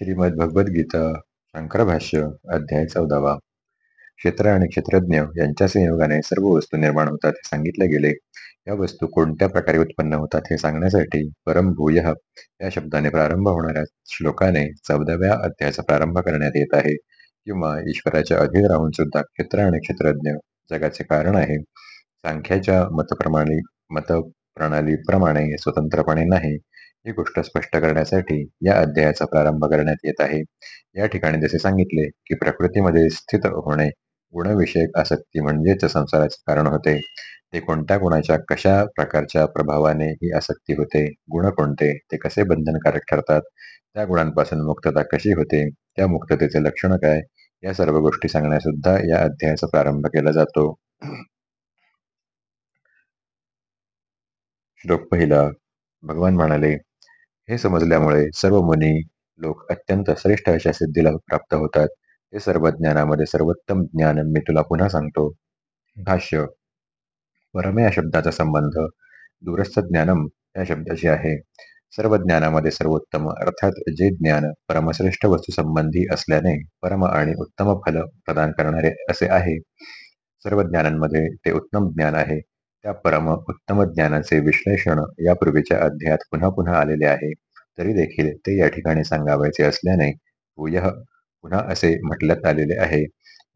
श्रीमद्भगवद्गीता शंकर भाष्य अध्याय चौदावा. क्षेत्र आणि क्षेत्रज्ञ यांच्या संयोगाने सर्व वस्तू निर्माण होतात हे सांगितले गेले. या वस्तू कोणत्या प्रकारे उत्पन्न होतात हे सांगण्यासाठी परम भूय या शब्दाने प्रारंभ होणाऱ्या श्लोकाने चौदाव्या अध्यायाचा प्रारंभ करण्यात येत आहे. किंवा ईश्वराच्या अधीन राहून सुद्धा क्षेत्र आणि क्षेत्रज्ञ जगाचे कारण आहे. सांख्याच्या मतप्रमाणे मतप्रणालीप्रमाणे स्वतंत्रपणे नाही. ही गोष्ट स्पष्ट करण्यासाठी या अध्यायाचा प्रारंभ करण्यात येत आहे. या ठिकाणी जसे सांगितले की प्रकृतीमध्ये स्थित होणे गुणविषयक आसक्ती म्हणजेच संसाराचे कारण होते. ते कोणत्या गुणाच्या कशा प्रकारच्या प्रभावाने ही आसक्ती होते गुण कोणते ते कसे बंधनकारक ठरतात त्या गुणांपासून मुक्तता कशी होते त्या मुक्ततेचे लक्षण काय या सर्व गोष्टी सांगण्यासुद्धा या अध्यायाचा प्रारंभ केला जातो. श्लोक पहिला भगवान म्हणाले हे समजल्यामुळे सर्व मुनी लोक अत्यंत श्रेष्ठ अशा सिद्धीला प्राप्त होतात. हे सर्व ज्ञानामध्ये सर्वोत्तम ज्ञान मी तुला पुन्हा सांगतो. भाष्य. परम या शब्दाचा संबंध दूरस्थ ज्ञानम या शब्दाशी आहे. सर्व ज्ञानामध्ये सर्वोत्तम अर्थात जे ज्ञान परमश्रेष्ठ वस्तू संबंधी असल्याने परम आणि उत्तम फल प्रदान करणारे असे आहे. सर्व ज्ञानांमध्ये ते उत्तम ज्ञान आहे. त्या परम उत्तम ज्ञानाचे विश्लेषण यापूर्वीच्या अध्यायात पुन्हा पुन्हा आलेले आहे. तरी देखील ते या ठिकाणी सांगावायचे असल्याने भूय पुन्हा असे म्हटल्यात आलेले आहे.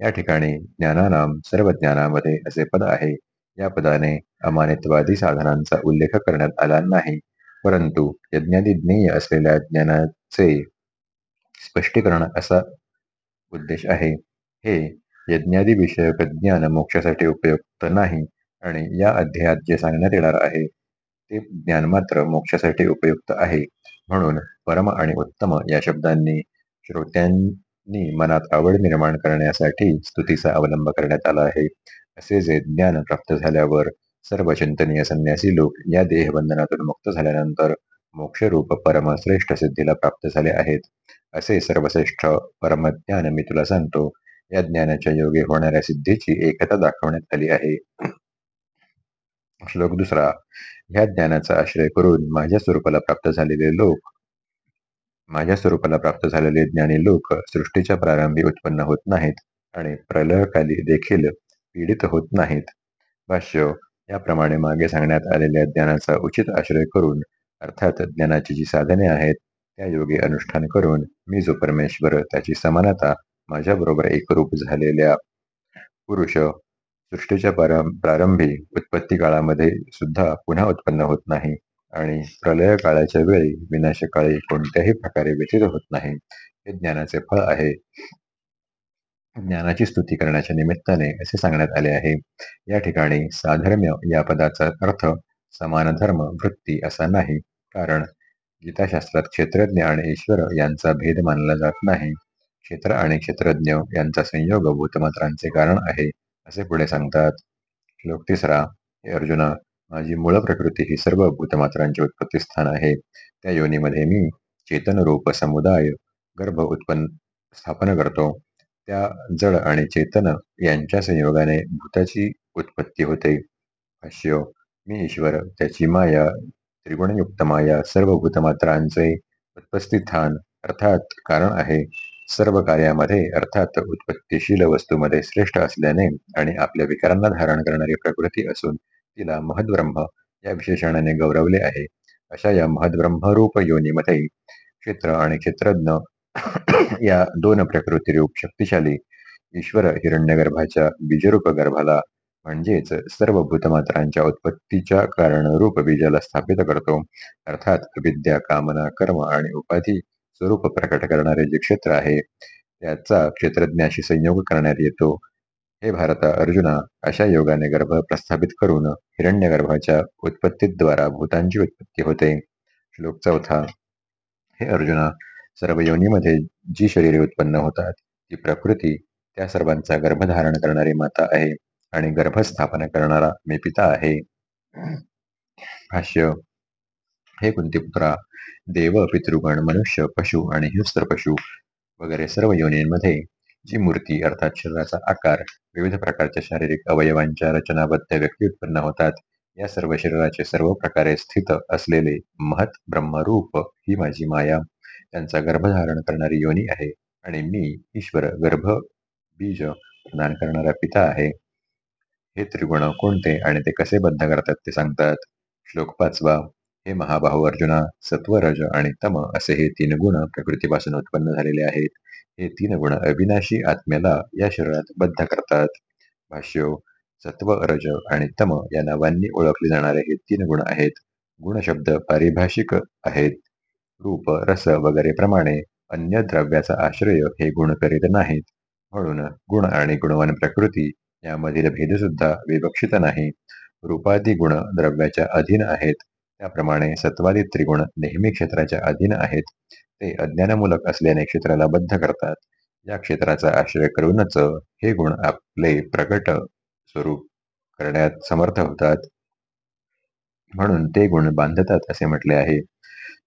या ठिकाणी ज्ञानानाम सर्व ज्ञानामध्ये असे पद आहे. या पदाने अमानित्वादी साधनांचा उल्लेख करण्यात आला नाही. परंतु यज्ञादी ज्ञेय असलेल्या ज्ञानाचे स्पष्टीकरण असा उद्देश आहे. हे यज्ञादी विषयक ज्ञान मोक्षासाठी उपयुक्त नाही आणि या अध्यायात जे सांगण्यात येणार आहे ते ज्ञान मात्र मोक्षासाठी उपयुक्त आहे. म्हणून परम आणि उत्तम या शब्दांनी श्रोत्यांनी मनात आवड निर्माण करण्यासाठी स्तुतीचा अवलंब करण्यात आला आहे. असे जे ज्ञान प्राप्त झाल्यावर सर्व चिंतनीय संन्यासी लोक या देहबंधनातून मुक्त झाल्यानंतर मोक्षरूप परमश्रेष्ठ सिद्धीला प्राप्त झाले आहेत. असे सर्वश्रेष्ठ परमज्ञान मी तुला सांगतो या ज्ञानाच्या योगे होणाऱ्या सिद्धीची एकता दाखवण्यात आली आहे. श्लोक दुसरा ह्या ज्ञानाचा आश्रय करून माझ्या स्वरूपाला प्राप्त झालेले लोक माझ्या स्वरूपाला प्राप्त झालेले ज्ञानी लोक सृष्टीच्या प्रारंभी उत्पन्न होत नाहीत आणि प्रलयकाली देखील पीडित होत नाहीत. भाष्य याप्रमाणे मागे सांगण्यात आलेल्या ज्ञानाचा उचित आश्रय करून अर्थात ज्ञानाची जी साधने आहेत त्या योगी अनुष्ठान करून मी जो परमेश्वर त्याची समानता माझ्याबरोबर एकरूप झालेल्या पुरुष सृष्टीच्या प्रारंभी उत्पत्ती काळामध्ये सुद्धा पुन्हा उत्पन्न होत नाही आणि प्रलय काळाच्या वेळी विनाशकाळी कोणत्याही प्रकारे व्यतीत होत नाही. हे ज्ञानाचे फळ आहे. ज्ञानाची स्तुती करण्याच्या निमित्ताने असे सांगण्यात आले आहे. या ठिकाणी साधर्म्य या पदाचा अर्थ समान धर्म वृत्ती असा नाही. कारण गीताशास्त्रात क्षेत्रज्ञ आणि ईश्वर यांचा भेद मानला जात नाही. क्षेत्र आणि क्षेत्रज्ञ यांचा संयोग भूतमात्रांचे कारण आहे. असे पुढे सांगतात श्लोक तिसरा हे अर्जुना माझी मूळ प्रकृती ही सर्व भूतमात्रांचे उत्पत्ती स्थान आहे. त्या योनीमध्ये मी चेतन रूप समुदाय गर्भ उत्पन्न स्थापन करतो. त्या जड आणि चेतन यांच्या संयोगाने भूताची उत्पत्ती होते. भाष्य मी ईश्वर त्याची माया त्रिगुणयुक्त माया सर्व भूतमात्रांचे उत्पत्तीस्थान अर्थात कारण आहे. सर्व कार्यामध्ये अर्थात उत्पत्तीशील वस्तूमध्ये श्रेष्ठ असल्याने आणि आपल्या विकारांना धारण करणारी प्रकृती असून तिला महद्ब्रह्म या विशेषणाने गौरवले आहे. अशा या महद्ब्रह्मरूप योनीमध्ये क्षेत्र आणि क्षेत्रज्ञ या दोन प्रकृतीरूप शक्तिशाली ईश्वर हिरण्यगर्भाच्या बीजरूप गर्भाला म्हणजेच सर्व भूतमात्रांच्या उत्पत्तीच्या कारणरूप बीजाला स्थापित करतो. अर्थात विद्या कामना कर्म आणि उपाधी स्वरूप प्रकट करणारे जे क्षेत्र आहे त्याचा क्षेत्रज्ञाशी संयोग करण्यात येतो. हे भारता अर्जुना अशा योगाने गर्भ प्रस्थापित करून हिरण्यगर्भाच्या उत्पत्तीद्वारा भूतांची उत्पत्ती होते. श्लोक चौथा. हे अर्जुना सर्व योनीमध्ये जी शरीरे उत्पन्न होतात ती प्रकृती त्या सर्वांचा गर्भधारण करणारी माता आहे आणि गर्भस्थापना करणारा मी पिता आहे. भाष्य. हे कुंतीपुत्रा देव पितृगण मनुष्य पशु आणि हिंस्त्र पशु वगैरे सर्व योनींमध्ये जी मूर्ती अर्थात शरीराचा आकार विविध प्रकारच्या शारीरिक अवयवांच्या रचनाबद्ध व्यक्ती उत्पन्न होतात या सर्व शरीराचे सर्व प्रकारे स्थित असलेले महत ब्रह्मरूप ही माझी माया. त्यांचा गर्भधारण करणारी योनी आहे आणि मी ईश्वर गर्भ बीज प्रदान करणारा पिता आहे. हे त्रिगुण कोणते आणि ते कसे बद्ध करतात ते सांगतात. श्लोक पाचवा. हे महाबाहू अर्जुना सत्व रज आणि तम असे हे तीन गुण प्रकृतीपासून उत्पन्न झालेले आहेत. हे तीन गुण अविनाशी आत्म्याला या शरीरात बद्ध करतात. भाष्य सत्व रज आणि तम या नावांनी ओळखले जाणारे हे तीन गुण आहेत. गुण शब्द पारिभाषिक आहेत. रूप रस वगैरे प्रमाणे अन्य द्रव्याचा आश्रय हे गुण करीत नाहीत. म्हणून गुण आणि गुणवान प्रकृती यामधील भेद सुद्धा विवक्षित नाही. रूपादी गुण द्रव्याच्या अधीन आहेत. त्याप्रमाणे सत्वादी त्रिगुण नेहमी क्षेत्राच्या अधीन आहेत. ते अज्ञानमूलक असल्याने क्षेत्राला बद्ध करतात. या क्षेत्राचा आश्रय करूनच हे गुण आपले प्रकट स्वरूप करण्यात समर्थ होतात. म्हणून ते गुण बांधतात असे म्हटले आहे.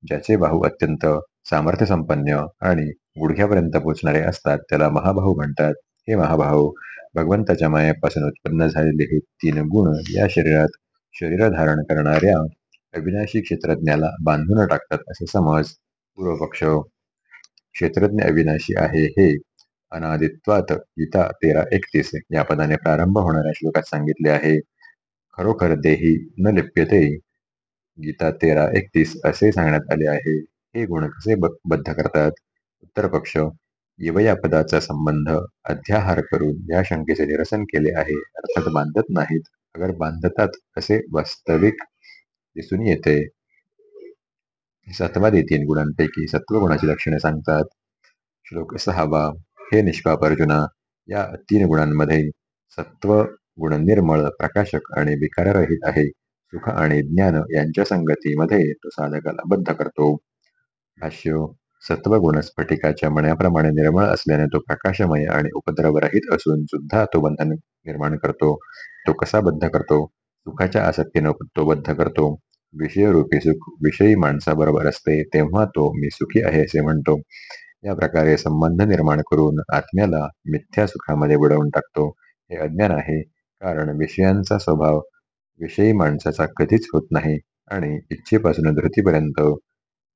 ज्याचे बाहू अत्यंत सामर्थ्य संपन्न आणि गुडघ्यापर्यंत पोचणारे असतात त्याला महाभाऊ म्हणतात. हे महाभाऊ भगवंताच्या मायापासून उत्पन्न झालेले हे तीन गुण या शरीरात शरीर धारण करणाऱ्या अविनाशी क्षेत्रज्ञाला बांधून टाकतात असे समज पूर्वपक्ष. क्षेत्रज्ञ अविनाशी आहे हे अनादित्वात गीता तेरा एकतीस या पदाने प्रारंभ होणाऱ्या श्लोकात सांगितले आहे. खरोखर देही न लिप्यते. गीता तेरा एकतीस असे सांगण्यात आले आहे. हे गुण कसे बद्ध करतात? उत्तर पक्ष या पदाचा संबंध अध्याहार करून या शंकेचे निरसन केले आहे. अर्थात बांधत नाहीत. अगर बांधतात असे वास्तविक दिसून येते. सत्वादी तीन गुणांपैकी सत्वगुणाची लक्षणे सांगतात. श्लोक सहावा हे निष्पाप अर्जुना या तीन गुणांमध्ये सत्व गुण निर्मळ प्रकाशक आणि विकाररहित आहे. सुख आणि ज्ञान यांच्या संगतीमध्ये तो साधकाला बद्ध करतो. भाष्य सत्वगुण स्फटिकाच्या मण्याप्रमाणे निर्मळ असल्याने तो प्रकाशमय आणि उपद्रवरहित असून सुद्धा तो बंधन निर्माण करतो. तो कसा बद्ध करतो? सुखाच्या आसक्तीने तो बद्ध करतो. विषयरूपी सुख विषयी माणसाबरोबर असते तेव्हा तो मी सुखी आहे असे म्हणतो. या प्रकारे संबंध निर्माण करून आत्म्याला मिथ्या सुखामध्ये बुडवून टाकतो. हे अज्ञान आहे. कारण विषयांचा स्वभाव विषयी माणसाचा कधीच होत नाही. आणि इच्छेपासून धृतीपर्यंत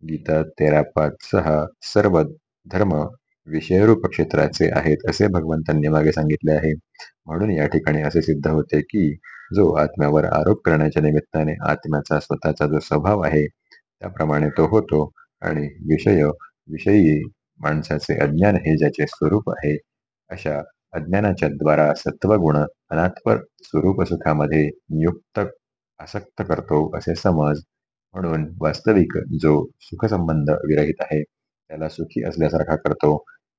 गीता तेरा पाच सहा सर्व धर्म विषयरूप क्षेत्राचे आहेत असे भगवंतांनी मागे सांगितले आहे. म्हणून या ठिकाणी असे सिद्ध होते की जो आत्म्यावर आरोप करण्याच्या निमित्ताने आत्म्याचा स्वतःचा जो स्वभाव आहे त्याप्रमाणे तो होतो. आणि विषय विषयी माणसाचे अज्ञान हे ज्याचे स्वरूप आहे अशा अज्ञानाच्या द्वारा सत्वगुण अनात्पर स्वरूप सुखामध्ये नियुक्त आसक्त करतो असे समज. म्हणून वास्तविक जो सुखसंबंध विरहित आहे त्याला सुखी असल्यासारखा करतो.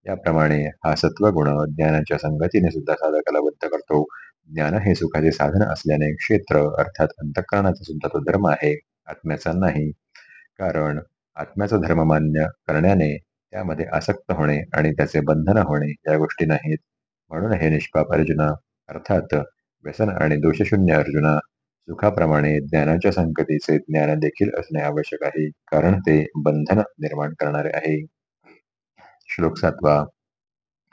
याप्रमाणे हा सत्वगुण ज्ञानाच्या संगतीने सुद्धा साधकाला बद्ध करतो. ज्ञान हे सुखाचे साधन असल्याने क्षेत्र अर्थात अंतकरणाचा सुद्धा तो धर्म आहे आत्म्याचा नाही. कारण आत्म्याचा धर्म मान्य करण्याने त्यामध्ये आसक्त होणे आणि त्याचे बंधन होणे या गोष्टी नाहीत. म्हणून हे निष्पाप अर्जुना अर्थात व्यसन आणि दोषशून्य अर्जुना सुखाप्रमाणे ज्ञानाच्या संगतीचे ज्ञान देखील असणे आवश्यक आहे. कारण ते बंधन निर्माण करणारे आहे. श्लोक सातवा.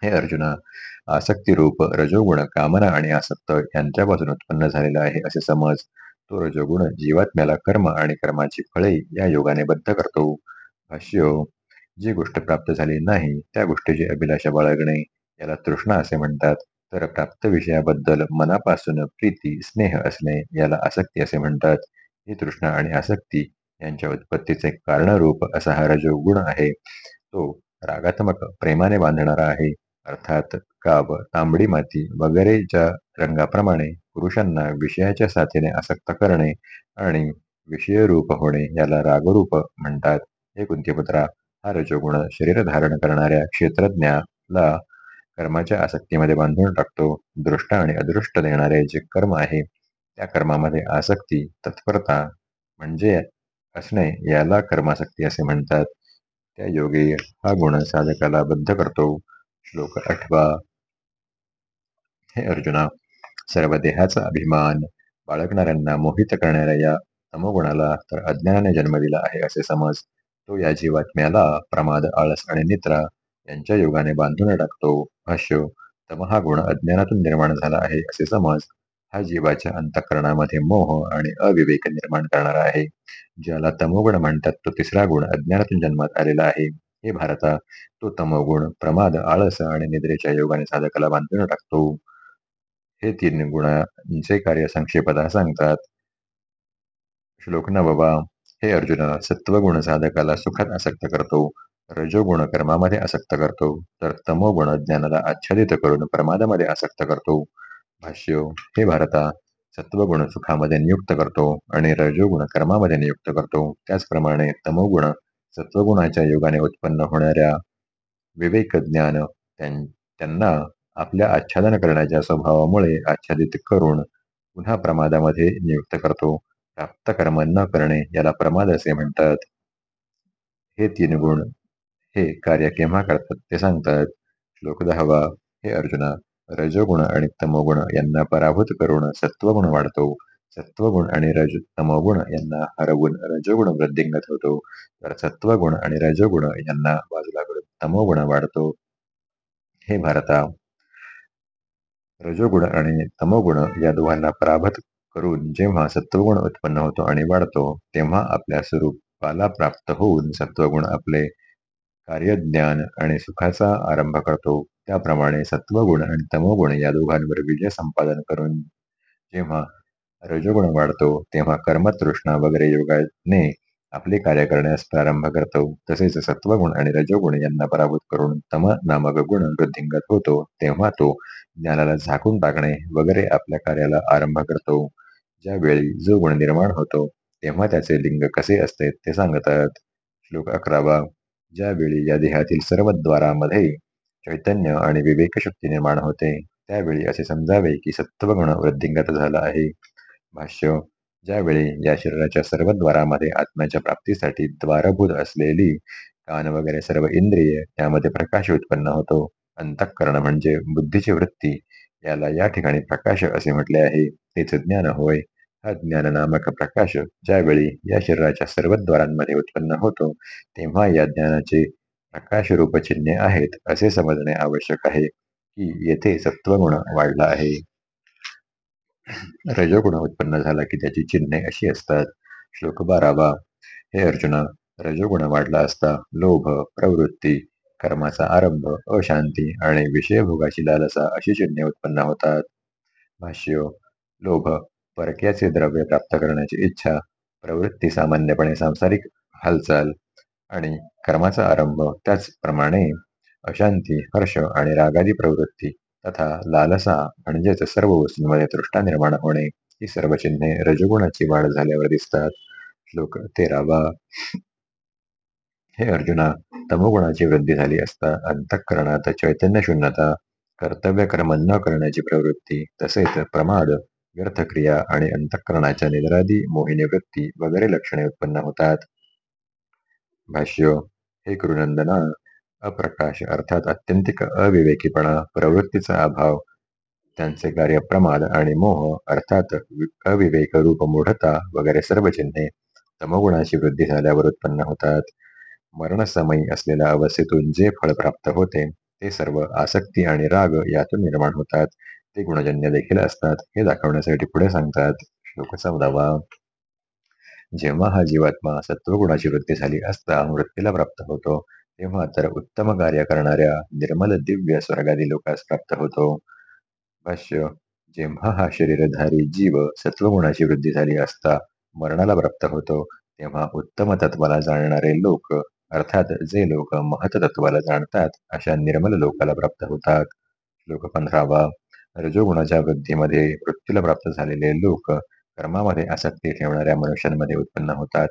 हे अर्जुना आसक्तीरूप रजोगुण कामना आणि आसक्त यांच्यापासून उत्पन्न झालेला आहे असे समज. तो रजोगुण जीवात्म्याला कर्म आणि कर्माची फळे या योगाने बद्ध करतो. भाष्य जी गोष्ट प्राप्त झाली नाही त्या गोष्टीची अभिलाषा बाळगणे याला तृष्णा असे म्हणतात. तर प्राप्त विषयाबद्दल मनापासून प्रीती स्नेह असणे याला आसक्ती असे म्हणतात. ही तृष्णा आणि आसक्ती यांच्या उत्पत्तीचे कारणरूप असा हा रजोगुण आहे. तो रागात्मक प्रेमाने बांधणारा आहे. अर्थात काब तांबडी माती वगैरेच्या रंगाप्रमाणे पुरुषांना विषयाच्या साथीने आसक्त करणे आणि विषयरूप होणे याला रागरूप म्हणतात. हे कुंतीपुत्रा हा रजोगुण शरीर धारण करणाऱ्या क्षेत्रज्ञाला कर्माच्या आसक्तीमध्ये बांधून टाकतो. दृष्ट आणि अदृष्ट देणारे जे कर्म आहे त्या कर्मामध्ये आसक्ती तत्परता म्हणजे असणे याला कर्मासक्ती असे म्हणतात. त्या योगी हा गुण साधकाला बद्ध करतो. श्लोक आठवा हे अर्जुना. सर्व देहाचा अभिमान बाळगणाऱ्यांना मोहित करणाऱ्या या तमोगुणाला तर अज्ञानाने जन्म दिला आहे असे समज. तो या जीवात्म्याला प्रमाद आळस आणि निद्रा यांच्या योगाने बांधून टाकतो. भाष्य तम हा गुण अज्ञानातून निर्माण झाला आहे असे समज. हा जीवाच्या अंतकरणामध्ये मोह आणि अविवेक निर्माण करणारा आहे. ज्याला तमोगुण म्हणतात तो तिसरा गुण अज्ञानातून जन्मात आलेला आहे. हे भारता तो तमोगुण प्रमाद आळस आणि निद्रेच्या योगाने साधकाला बांधून टाकतो. हे तीन गुणांचे कार्य संक्षेपता सांगतात. श्लोक नववा हे अर्जुन सत्वगुण साधकाला सुखात आसक्त करतो रजोगुण कर्मामध्ये आसक्त करतो तर तमोगुण ज्ञानाला आच्छादित करून प्रमादामध्ये आसक्त करतो. भाष्य हे भारता सत्वगुण सुखामध्ये नियुक्त करतो आणि रजोगुण कर्मामध्ये नियुक्त करतो. त्याचप्रमाणे तमोगुण सत्वगुणाच्या योगाने उत्पन्न होणाऱ्या विवेक ज्ञान त्यांना आपल्या आच्छादन करण्याच्या स्वभावामुळे आच्छादित करून पुन्हा प्रमादामध्ये नियुक्त करतो. प्राप्त कर्म न करणे याला प्रमाद असे म्हणतात. हे तीन गुण हे कार्य केव्हा करतात ते सांगतात. श्लोक दहावा हे अर्जुना रजोगुण आणि तमोगुण यांना पराभूत करून सत्वगुण वाढतो. सत्वगुण आणि रज तमोगुण यांना हरवून रजोगुण वृद्धिंगत होतो. तर सत्वगुण आणि रजोगुण यांना बाजूला करून तमोगुण वाढतो. हे भारता रजोगुण आणि तमोगुण या दोघांना पराभत करून जेव्हा सत्वगुण उत्पन्न होतो आणि वाढतो तेव्हा आपल्या स्वरूपाला प्राप्त होऊन सत्वगुण आपले कार्यज्ञान आणि सुखाचा आरंभ करतो. त्याप्रमाणे सत्वगुण आणि तमोगुण या दोघांवर विजय संपादन करून जेव्हा रजोगुण वाढतो तेव्हा कर्मतृष्णा वगैरे योगाने आपले कार्य करण्यास प्रारंभ करतो. तसेच सत्वगुण आणि रजोगुण यांना पराभूत करून तम नामक गुण वृद्धिंगत होतो तेव्हा तो ज्ञानाला झाकून टाकणे वगैरे आपल्या कार्याला आरंभ करतो. ज्यावेळी जो गुण निर्माण होतो तेव्हा त्याचे लिंग कसे असते ते सांगतात. श्लोक अकरावा. ज्यावेळी या देहातील सर्व द्वारामध्ये चैतन्य आणि विवेकशक्ती निर्माण होते त्यावेळी असे समजावे की सत्वगुण वृद्धिंगत झाला आहे. भाष्य. ज्यावेळी या शरीराच्या सर्व द्वारामध्ये आत्म्याच्या प्राप्तीसाठी द्वारभूत असलेली कान वगैरे सर्व इंद्रिय यामध्ये प्रकाश उत्पन्न होतो. अंतःकरण म्हणजे बुद्धीची वृत्ती. याला या ठिकाणी प्रकाश असे म्हटले आहे. तेच ज्ञान होय. हा ज्ञान नामक प्रकाश ज्यावेळी या शरीराच्या सर्व द्वारांमध्ये उत्पन्न होतो तेव्हा या ज्ञानाचे प्रकाश रूप चिन्हे आहेत असे समजणे आवश्यक आहे की येथे सत्वगुण वाढला आहे. रजोगुण उत्पन्न झाला की त्याची चिन्हे अशी असतात. श्लोक बारावा. हे अर्जुना रजोगुण वाढला असता लोभ प्रवृत्ती कर्माचा आरंभ अशांती आणि विषयभोगाची लालसा अशी चिन्हे उत्पन्न होतात. भाष्य लोभ परक्याचे द्रव्य प्राप्त करण्याची इच्छा प्रवृत्ती सामान्यपणे सांसारिक हालचाल आणि कर्माचा आरंभ त्याचप्रमाणे अशांती हर्ष आणि रागादी प्रवृत्ती तथा लालसा म्हणजेच सर्व वस्तूंमध्ये तृष्टा निर्माण होणे ही सर्व चिन्हे रजगुणाची वाढ झाल्यावर दिसतात. श्लोक तेरावा. हे अर्जुना तमोगुणाची वृद्धी झाली असता अंतःकरणात चैतन्य शून्यता कर्तव्य कर्म न करण्याची प्रवृत्ती तसेच प्रमाद व्यर्थक्रिया आणि अंतःकरणाच्या निद्रादी मोहिनी वृत्ती वगैरे लक्षणे उत्पन्न होतात. भाष्य हे गुरुनंदना अप्रकाश अर्थात अत्यंतिक अविवेकीपणा प्रवृत्तीचा अभाव त्यांचे कार्य प्रमाद आणि मोह अर्थात अविवेक रूप मूढता वगैरे सर्व चिन्हे तमगुणाची वृद्धी झाल्यावर उत्पन्न होतात. मरणसमयी असलेल्या अवस्थेतून जे फळ प्राप्त होते ते सर्व आसक्ती आणि राग यातून निर्माण होतात. ते गुणजन्य देखील असतात. हे दाखवण्यासाठी पुढे सांगतात. श्लोक चौदावा. जेव्हा हा जीवात्मा सत्वगुणाची वृत्ती झाली असता मृत्यूला प्राप्त होतो तेव्हा तर उत्तम कार्य करणाऱ्या निर्मल दिव्य स्वर्गादी लोकास प्राप्त होतो. भाष्य जेव्हा हा शरीरधारी जीव सत्वगुणाची वृद्धी झाली असता मरणाला प्राप्त होतो तेव्हा उत्तम तत्वाला जाणणारे लोक अर्थात जे लोक महत्त्वाला जाणतात अशा निर्मल लोकाला प्राप्त होतात. श्लोक पंधरावा रजोगुणाच्या वृद्धीमध्ये मृत्यूला प्राप्त झालेले लोक कर्मामध्ये आसक्ती ठेवणाऱ्या मनुष्यांमध्ये उत्पन्न होतात.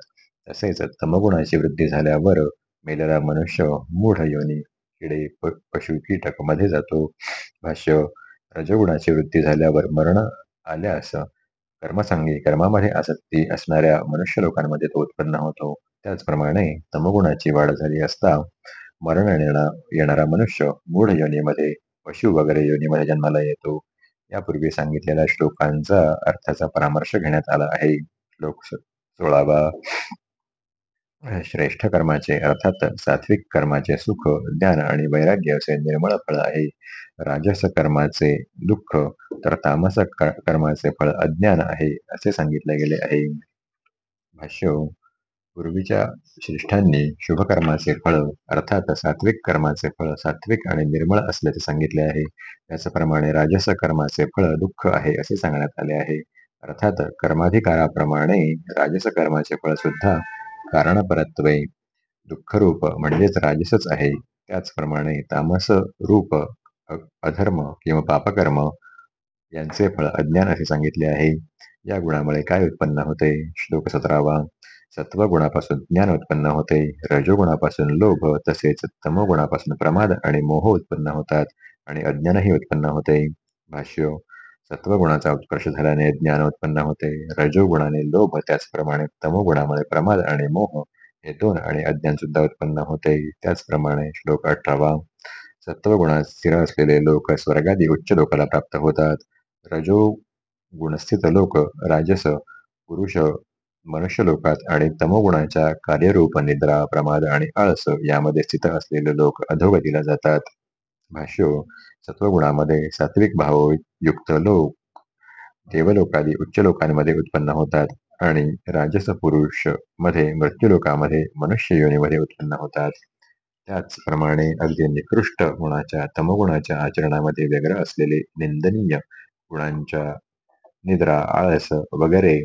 तसेच तमगुणाची वृद्धी झाल्यावर मेलेला मनुष्य मूढ योनी किडे पशु कीटकमध्ये जातो. भाष्य रजगुणाची वृत्ती झाल्यावर मरण आल्यास कर्मसंगी कर्मामध्ये आसक्ती असणाऱ्या मनुष्य लोकांमध्ये तो उत्पन्न होतो. त्याचप्रमाणे तमगुणाची वाढ झाली असता मरण येणारा मनुष्य मूढ योनीमध्ये पशु वगैरे योनीमध्ये जन्माला येतो. यापूर्वी सांगितलेल्या श्लोकांचा अर्थाचा परामर्श घेण्यात आला आहे. श्लोक सोळावा. श्रेष्ठ कर्माचे अर्थात सात्विक कर्माचे सुख ज्ञान आणि वैराग्य असे निर्मळ फळ आहे. राजस कर्माचे दुःख तर तामस कर्माचे फळ अज्ञान आहे असे सांगितले गेले आहे. भाष्य पूर्वीच्या श्रेष्ठांनी शुभकर्माचे फळ अर्थात सात्विक कर्माचे फळ सात्विक आणि निर्मळ असल्याचे सांगितले आहे. त्याचप्रमाणे राजस कर्माचे फळ दुःख आहे असे सांगण्यात आले आहे. अर्थात कर्माधिकाराप्रमाणे राजस कर्माचे फळ सुद्धा कारणपरत्वे दुःखरूप म्हणजेच राजसच आहे. त्याचप्रमाणे तामस रूप अधर्म किंवा पापकर्म यांचे फळ अज्ञान असे सांगितले आहे. या गुणामुळे काय उत्पन्न होते? श्लोक सतरावा. सत्वगुणापासून ज्ञान उत्पन्न होते. रजोगुणापासून लोभ तसेच तमोगुणापासून प्रमाद आणि मोह उत्पन्न होतात आणि अज्ञानही उत्पन्न होते. भाष्य सत्वगुणाचा उत्कर्ष झाल्याने ज्ञान उत्पन्न होते. रजोगुणाने लोभ त्याचप्रमाणे तमोगुणामुळे प्रमाद आणि मोह हे दोन आणि अज्ञान सुद्धा उत्पन्न होते. त्याचप्रमाणे श्लोक अठरावा सत्वगुणात स्थिर असलेले लोक स्वर्गादी उच्च लोकाला प्राप्त होतात. रजो गुणस्थित लोक राजस पुरुष मनुष्य लोकात आणि तमोगुणाच्या कार्यरूप निद्रा प्रमाद आणि आळस यामध्ये स्थित असलेले लोक अधोगतीला जातात. भाष्य हो, सत्वगुणामध्ये सात्विक भाव युक्त लोक. देवलोकादी उच्च लोकांमध्ये उत्पन्न होतात आणि राजस पुरुषमध्ये मृत्यूलोकामध्ये मनुष्य योनीमध्ये उत्पन्न होतात. त्याचप्रमाणे अगदी निकृष्ट गुणाच्या तमगुणाच्या आचरणामध्ये व्यग्र असलेले निंदनीय गुणांच्या निद्रा आळस वगैरे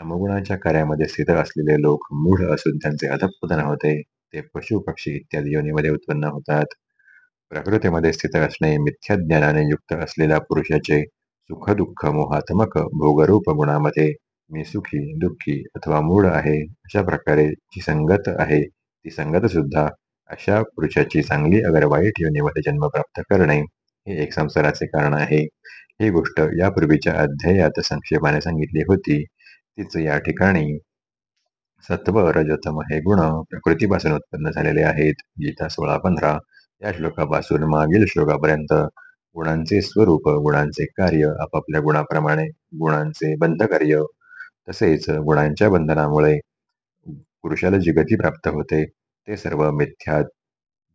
तमगुणाच्या कार्यामध्ये स्थित असलेले लोक मूढ असून त्यांचे अधपतन होते. ते पशु पक्षी इत्यादी योनीमध्ये उत्पन्न होतात. प्रकृतीमध्ये स्थित असणे मिथ्या ज्ञानाने युक्त असलेल्या पुरुषाचे सुख दुःख मोहात्मक भोगरूप गुणामध्ये मी सुखी दुःखी अथवा मूळ आहे अशा प्रकारे जी संगत आहे ती संगत सुद्धा अशा पुरुषाची चांगली अगर वाईट योनीमध्ये जन्म प्राप्त करणे हे एक संसाराचे कारण आहे. ही गोष्ट यापूर्वीच्या अध्यायात संक्षेपाने सांगितली होती. तीच या ठिकाणी सत्व रजतम हे गुण प्रकृतीपासून उत्पन्न झालेले आहेत. गीता सोळा पंधरा या श्लोकापासून मागील श्लोकापर्यंत गुणांचे स्वरूप गुणांचे कार्य आपापल्या गुणाप्रमाणे गुणांचे बंधकार्य तसेच गुणांच्या बंधनामुळे पुरुषाला जी गती प्राप्त होते ते सर्व मिथ्या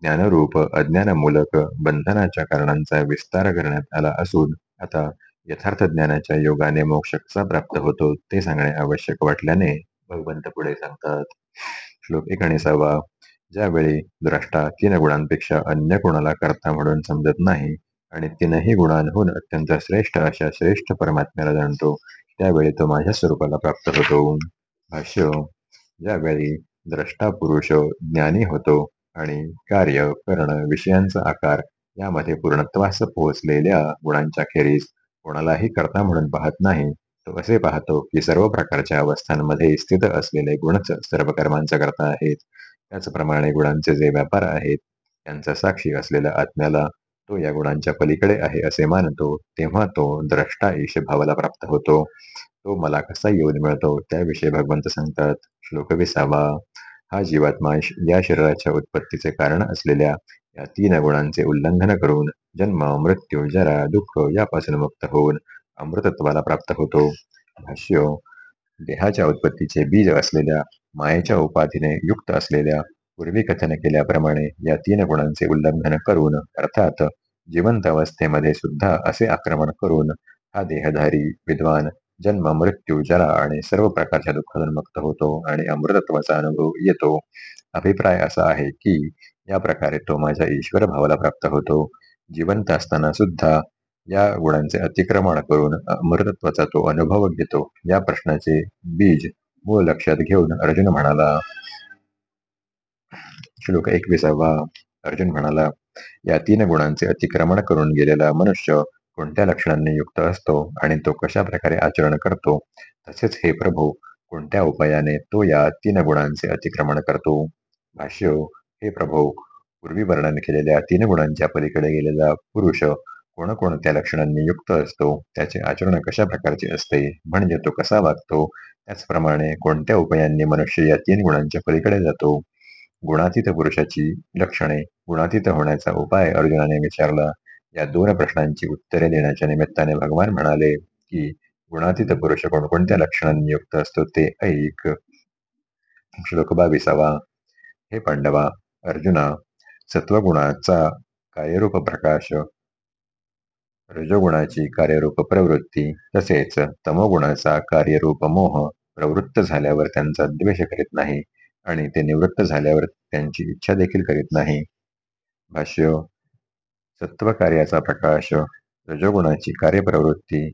ज्ञानरूप अज्ञानमूलक बंधनाच्या कारणांचा विस्तार करण्यात आला असून आता यथार्थ ज्ञानाच्या योगाने मोक्ष कसा प्राप्त होतो ते सांगणे आवश्यक वाटल्याने भगवंत पुढे सांगतात. श्लोक एकोणीसावा. ज्यावेळी द्रष्टा तीन गुणांपेक्षा अन्य कोणाला करता म्हणून समजत नाही आणि तीनही गुणांहून अत्यंत श्रेष्ठ अशा श्रेष्ठ परमात्म्याला जाणतो त्यावेळी तो माझ्या स्वरूपाला प्राप्त होतो. भाष्य ज्यावेळी द्रष्टा पुरुष ज्ञानी होतो आणि कार्य करण विषयांचा आकार यामध्ये पूर्णत्वास पोहोचलेल्या गुणांच्या खेरीज कोणालाही करता म्हणून पाहत नाही तो असे पाहतो की सर्व प्रकारच्या अवस्थांमध्ये स्थित असलेले गुणच सर्व कर्मांचा करता आहेत. त्याचप्रमाणे गुणांचे जे व्यापार आहेत त्यांचा साक्षी असलेल्या आत्म्याला तो या गुणांच्या पलीकडे आहे असे मानतो तेव्हा तो द्रष्टा ईश भावाला प्राप्त होतो. तो मला कसा येऊन मिळतो त्याविषयी भगवंत सांगतात श्लोक विसावा. हा जीवात्मा या शरीराच्या उत्पत्तीचे कारण असलेल्या या तीन गुणांचे उल्लंघन करून जन्म मृत्यू जरा दुःख यापासून मुक्त होऊन अमृतत्वाला प्राप्त होतो. भाष्य देहाच्या उत्पत्तीचे बीज असलेल्या मायेच्या उपाधीने युक्त असलेल्या पूर्वी कथन केल्याप्रमाणे या तीन गुणांचे उल्लंघन करून अर्थात जिवंत अवस्थेमध्ये सुद्धा असे आक्रमण करून हा देहधारी विद्वान जन्म मृत्यू जरा आणि सर्व प्रकारच्या दुःखातून मुक्त होतो आणि अमृतत्वाचा अनुभव येतो. अभिप्राय असा आहे की या प्रकारे तो माझ्या ईश्वर भावाला प्राप्त होतो. जिवंत असताना सुद्धा या गुणांचे अतिक्रमण करून अमृतत्वाचा तो अनुभव घेतो. या प्रश्नाचे बीज मूळ लक्षात घेऊन अर्जुन म्हणाला श्लोक एकविसावा. अर्जुन म्हणाला या तीन गुणांचे अतिक्रमण करून गेलेला मनुष्य कोणत्या लक्षणांनी युक्त असतो आणि तो कशा प्रकारे आचरण करतो? तसेच हे प्रभू कोणत्या उपायाने तो या तीन गुणांचे अतिक्रमण करतो? भाष्य हे प्रभू पूर्वी वर्णन केलेल्या तीन गुणांच्या पलीकडे गेलेला पुरुष कोणकोणत्या लक्षणांनी युक्त असतो? त्याचे आचरण कशा प्रकारचे असते? म्हणजे तो कसा वागतो? त्याचप्रमाणे कोणत्या उपायांनी मनुष्य या तीन गुणांच्या पलीकडे जातो? गुणातीत पुरुषाची लक्षणे गुणातीत होण्याचा उपाय अर्जुनाने विचारला. या दोन प्रश्नांची उत्तरे देण्याच्या निमित्ताने भगवान म्हणाले की गुणातीत पुरुष कोणकोणत्या लक्षणांनी युक्त असतो ते ऐक. श्लोक बावीसावा हे पांडवा अर्जुना सत्वगुणाचा कार्यरूप प्रकाश रजोगुणाची कार्यरूप प्रवृत्ती तसेच तमोगुणाचा कार्यरूप मोह प्रवृत्त झाल्यावर त्यांचा द्वेष करीत नाही आणि ते निवृत्त झाल्यावर त्यांची इच्छा देखील करीत नाही. भाष्य सत्वकार्याचा प्रकाश रजोगुणाची कार्यप्रवृत्ती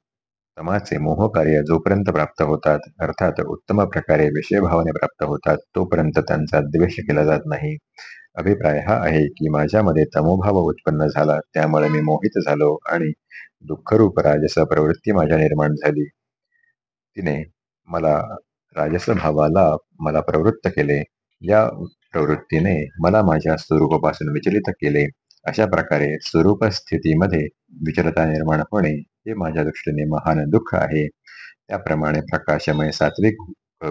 तमाचे मोहकार्य जोपर्यंत प्राप्त होतात अर्थात उत्तम प्रकारे विषयभावाने प्राप्त होतात तोपर्यंत त्यांचा द्वेष केला जात नाही. अभिप्राय हा आहे की माझ्यामध्ये तमोभाव उत्पन्न झाला त्यामुळे मी मोहित झालो आणि दुःखरूप राजस प्रवृत्ती माझ्या निर्माण झाली. तिने मला राजस भावाला मला प्रवृत्त केले. या प्रवृत्तीने मला माझ्या स्वरूपापासून विचलित केले. अशा प्रकारे स्वरूप स्थितीमध्ये विचलता निर्माण होणे हे माझ्या दृष्टीने महान दुःख आहे. त्याप्रमाणे प्रकाशमय सात्विक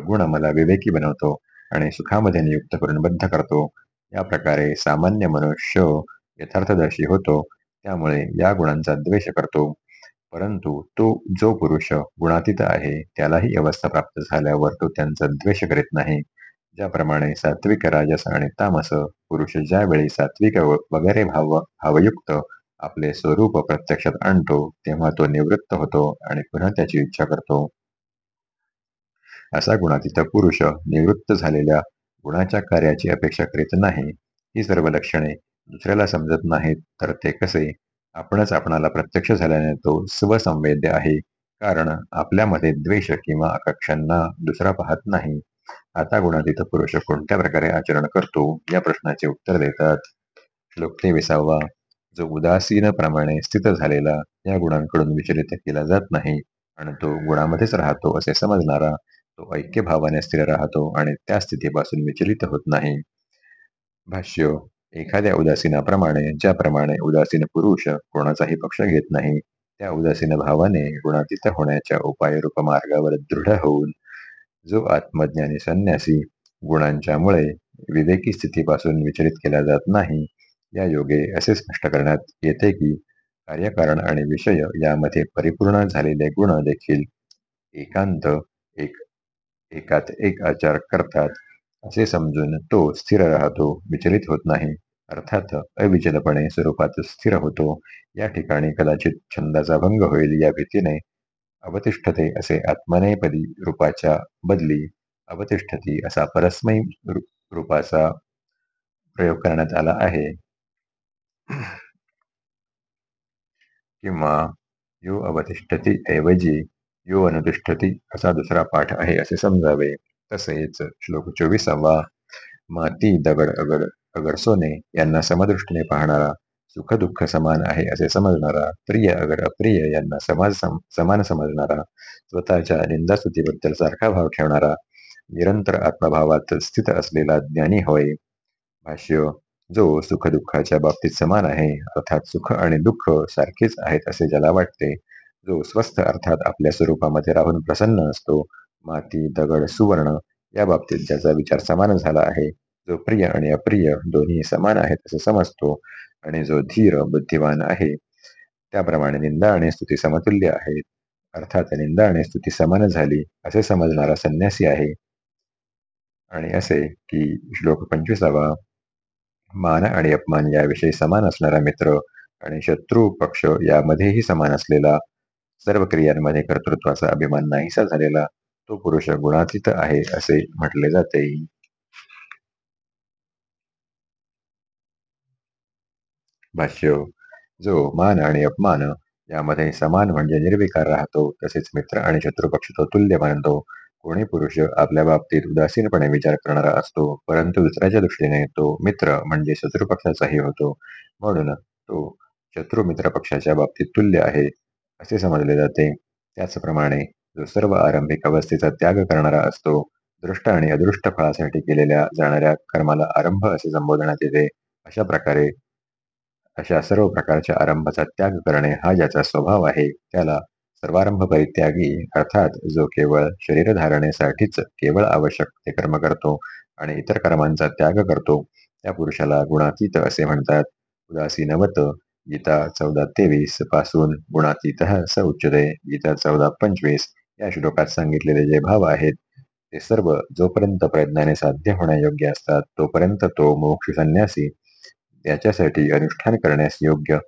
गुण मला विवेकी बनवतो आणि सुखामध्ये नियुक्त करून बद्ध करतो. या प्रकारे सामान्य मनुष्य यथार्थदर्शी होतो त्यामुळे या गुणांचा द्वेष करतो. परंतु तो जो पुरुष गुणातीत आहे त्यालाही अवस्था प्राप्त झाल्यावर तो त्यांचा द्वेष करीत नाही. ज्याप्रमाणे सात्विक राजस आणि तामस पुरुष ज्यावेळी सात्विक वगैरे भाव भावयुक्त आपले स्वरूप प्रत्यक्षात आणतो तेव्हा तो निवृत्त होतो आणि पुन्हा त्याची इच्छा करतो. असा गुणातीत पुरुष निवृत्त झालेल्या गुणाच्या कार्याची अपेक्षा करीत नाही ही सर्व लक्षणे दुसऱ्याला समजत नाहीत तर ते कसे? आपणच आपणाला प्रत्यक्ष झाल्याने तो स्वसंवेद्य आहे कारण आपल्यामध्ये द्वेष किंवा आकाक्षांना दुसरा पाहत नाही. आता गुणातीत पुरुष कोणत्या प्रकारे आचरण करतो या प्रश्नाचे उत्तर देतात. श्लोक विसावा जो उदासीन प्रमाणे स्थित झालेला या गुणांकडून विचलित केला जात नाही आणि तो गुणामध्येच राहतो असे समजणारा तो ऐक्य भावाने स्थिर राहतो आणि त्या स्थितीपासून विचलित होत नाही. भाष्य एखाद्या उदासीनाप्रमाणे ज्याप्रमाणे उदासीन पुरुष कोणाचाही पक्ष घेत नाही त्या उदासीन भावाने गुणातीत होण्याच्या उपायरूप मार्गावर दृढ होऊन जो आत्मज्ञानी संन्यासी गुणांच्यामुळे विवेकी स्थितीपासून विचलित केला जात नाही या योगे असे स्पष्ट करण्यात येते की कार्यकारण आणि विषय यामध्ये परिपूर्ण झालेले गुण देखील एकांत एक एकात एक आचार करतात. असे समजून तो स्थिर राहतो विचलित होत नाही. अर्थात अविचलपणे स्वरूपात स्थिर होतो. या ठिकाणी कदाचित छंदाचा भंग होईल. या भीतीने अवतिष्ठते असे आत्मनेपदी रूपाच्या बदली अवतिष्ठती असा परस्मयी रूपाचा प्रयोग करण्यात आला आहे. किंवा यो अवतिष्ठती ऐवजी यो अनुतिष्ठती असा दुसरा पाठ आहे असे समजावे. तसेच श्लोक चोवीसावा माती दगड अगड सोने यांना समदृष्टीने पाहणारा सुख दुःख समान आहे असे समजणारा प्रिय अगर अप्रिय यांना समाज समान समजणारा स्वतःच्या निंदास्तुतीबद्दल सारखा भाव ठेवणारा निरंतर आत्मभावात स्थित असलेला ज्ञानी होय. भाष्य जो सुख दुःखाच्या बाबतीत समान आहे अर्थात सुख आणि दुःख सारखेच आहेत असे ज्याला वाटते जो स्वस्थ अर्थात आपल्या स्वरूपामध्ये राहून प्रसन्न असतो माती दगड सुवर्ण या बाबतीत ज्याचा विचार समान झाला आहे जो प्रिय आणि अप्रिय दोन्ही समान आहेत असं समजतो आणि जो धीर बुद्धिवान आहे त्याप्रमाणे निंदा आणि स्तुती समतुल्य आहेत अर्थात निंदा आणि स्तुती समान झाली असे समजणारा संन्यासी आहे. आणि असे की श्लोक पंचवीसावा मान आणि अपमान याविषयी समान असणारा मित्र आणि शत्रू पक्ष यामध्येही समान असलेला सर्व क्रियांमध्ये कर्तृत्वाचा अभिमान नाहीसा झालेला तो पुरुष गुणातीत आहे असे म्हटले जाते. भाष्य जो मान आणि अपमान यामध्ये समान म्हणजे निर्विकार राहतो तसेच मित्र आणि शत्रुपक्ष तो तुल्य मानतो. कोणी पुरुष आपल्या बाबतीत उदासीनपणे विचार करणारा असतो परंतु दुसऱ्याच्या दृष्टीने तो मित्र म्हणजे शत्रुपक्षाचाही होतो. म्हणून तो शत्रु मित्र पक्षाच्या बाबतीत तुल्य आहे. असे समजले जाते. त्याचप्रमाणे जो सर्व आरंभिक अवस्थेचा त्याग करणारा असतो दृष्ट आणि अदृष्ट फळासाठी केलेल्या जाणाऱ्या कर्माला आरंभ असे संबोधण्यात येते. अशा प्रकारे अशा सर्व प्रकारच्या आरंभाचा त्याग करणे हा ज्याचा स्वभाव आहे त्याला सर्वारंभ परित्यागी अर्थात जो केवळ शरीरधारणेसाठीच केवळ आवश्यक ते कर्म करतो आणि इतर कर्मांचा त्याग करतो त्या पुरुषाला गुणातीत असे म्हणतात. उदासीनवत गीता चौदा तेवीसपासून गुणातीत स उच्चते गीता चौदा पंचवीस या श्लोकात सांगितलेले जे भाव आहेत ते सर्व जोपर्यंत प्रयत्नाने साध्य होण्यायोग्य असतात तोपर्यंत तो मोक्ष संन्यासी त्याच्यासाठी अनुष्ठान करण्यास योग्य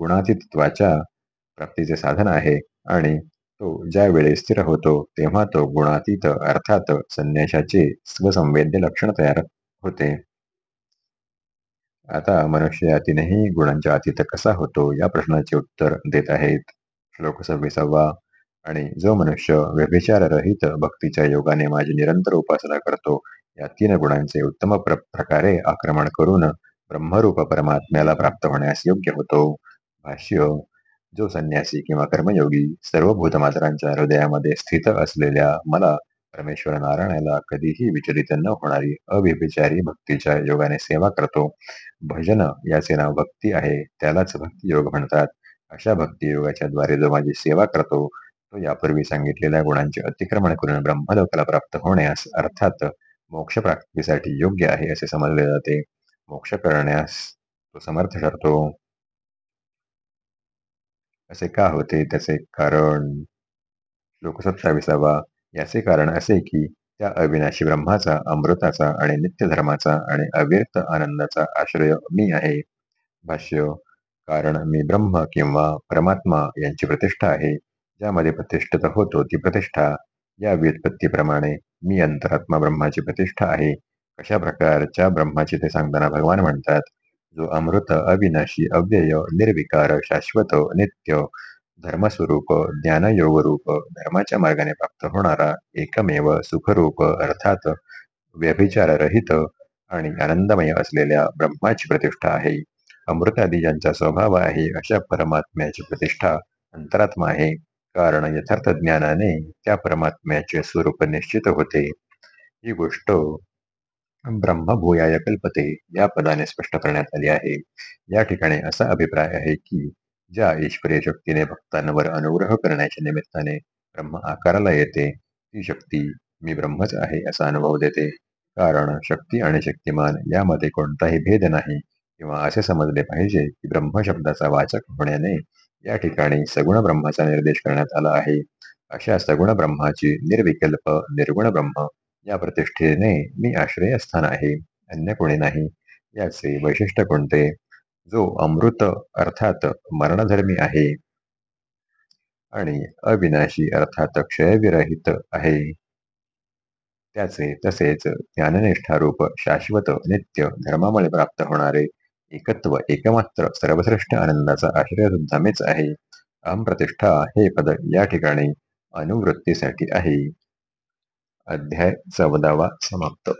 गुणातीतत्वाच्या प्राप्तीचे साधन आहे आणि तो ज्या वेळेस स्थिर होतो तेव्हा तो गुणातीत अर्थात संन्याशाचे स्वसंवेद्य लक्षण तयार होते. आता मनुष्य या तीनही गुणांच्या अतीत कसा होतो या प्रश्नाचे उत्तर देत आहेत. श्लोक सव्वीसावा. आणि जो मनुष्य व्यभिचाररहित भक्तीच्या योगाने माझी निरंतर उपासना करतो या तीन गुणांचे उत्तम प्र प्रकारे आक्रमण करून ब्रह्मरूप परमात्म्याला प्राप्त होण्यास योग्य होतो. भाष्य जो संन्यासी किंवा कर्मयोगी सर्व भूतमात्रांच्या हृदयामध्ये स्थित असलेल्या मला परमेश्वर नारायणाला कधीही विचलित न होणारी अव्यभिचारी भक्तीच्या योगाने सेवा करतो. भजन याचे नाव भक्ती आहे त्यालाच भक्ती योग म्हणतात. अशा भक्ती योगाच्या द्वारे जो माझी सेवा करतो तो यापूर्वी सांगितलेल्या गुणांचे अतिक्रमण करून ब्रह्मलोकाला प्राप्त होण्यास अर्थात मोक्ष प्राप्तीसाठी योग्य आहे असे समजले जाते. मोक्ष करण्यास तो समर्थ ठरतो. असे का होते? त्याचे कारण. लोकसत्ताविसावा याचे कारण असे की त्या अविनाशी ब्रह्माचा अमृताचा आणि नित्य धर्माचा आणि अव्यक्त आनंदाचा आश्रय मी आहे. भाष्य कारण मी ब्रह्म किंवा परमात्मा यांची प्रतिष्ठा आहे. ज्यामध्ये प्रतिष्ठित होतो ती प्रतिष्ठा. या व्युत्पत्तीप्रमाणे मी अंतरात्मा ब्रह्माची प्रतिष्ठा आहे. कशा प्रकारच्या ब्रह्माची ते सांगताना भगवान म्हणतात जो अमृत अविनाशी अव्यय निर्विकार शाश्वत नित्य धर्मस्वरूप ज्ञानयोगरूप धर्माच्या मार्गाने प्राप्त होणारा एकमेव सुखरूप अर्थात व्यभिचाररहित आणि आनंदमय असलेल्या ब्रह्माची प्रतिष्ठा आहे. अमृतादी ज्यांचा स्वभाव आहे अशा परमात्म्याची प्रतिष्ठा अंतरात्मा आहे. कारण यथार्थ ज्ञानाने त्या परमात्म्याचे स्वरूप निश्चित होते. ही गोष्ट ब्रह्मभूयाय कल्पते या पदाने स्पष्ट करण्यात आली आहे. या ठिकाणी असा अभिप्राय आहे की ज्या ईश्वरीय शक्तीने भक्तांवर अनुग्रह करण्याच्या निमित्ताने ब्रह्म आकाराला येते ती शक्ती मी ब्रह्मच आहे असा अनुभव देते. कारण शक्ती आणि शक्तिमान यामध्ये कोणताही भेद नाही किंवा असे समजले पाहिजे की ब्रह्म शब्दाचा वाचक होण्याने या ठिकाणी सगुण ब्रह्माचा निर्देश करण्यात आला आहे. अशा सगुण ब्रह्माची निर्विकल्प निर्गुण ब्रह्म या प्रतिष्ठेने मी आश्रयस्थान आहे अन्य कोणी नाही. याचे वैशिष्ट्य कोणते? जो अमृत अर्थात मरणधर्मी आहे आणि अविनाशी अर्थात क्षयविरहित आहे. त्याचे तसेच ज्ञाननिष्ठारूप शाश्वत नित्य धर्मामुळे प्राप्त होणारे एकत्व एकमात्र सर्वश्रेष्ठ आनंदाचा आश्रय सुद्धा मीच आहे. अहम प्रतिष्ठा हे पद या ठिकाणी अनुवृत्तीसाठी आहे. अध्याय चौदावा समाप्त.